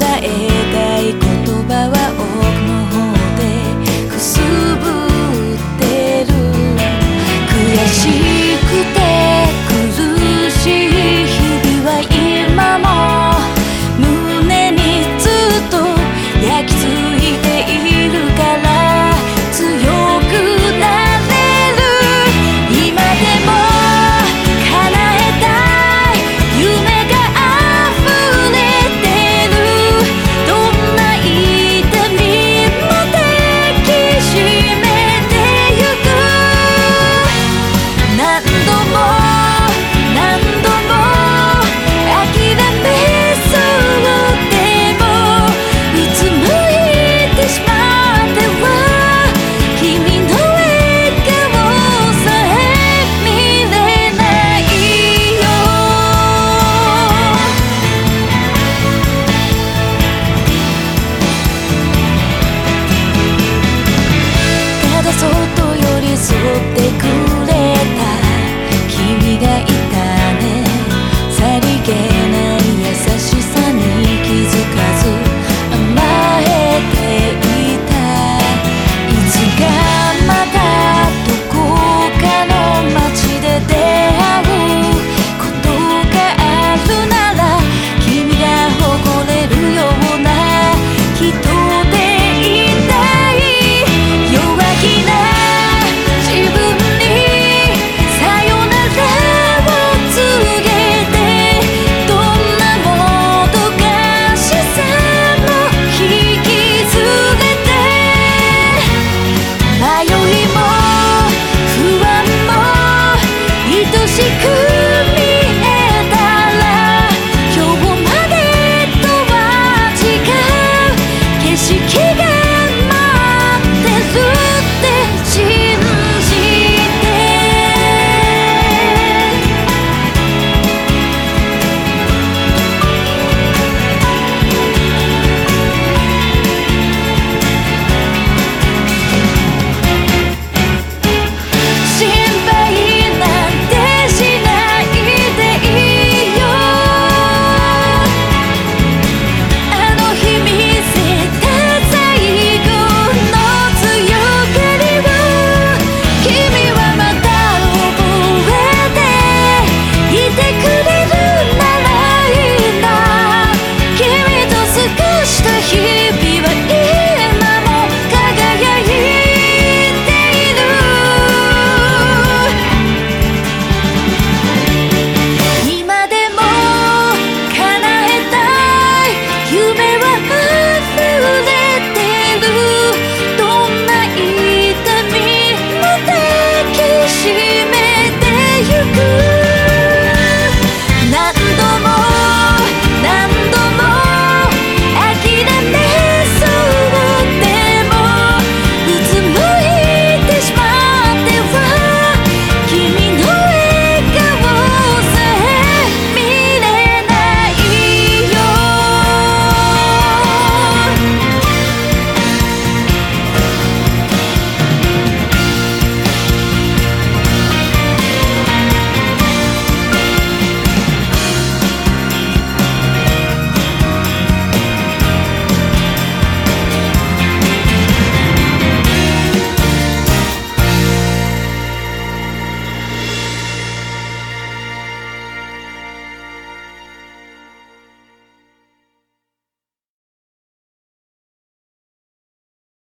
え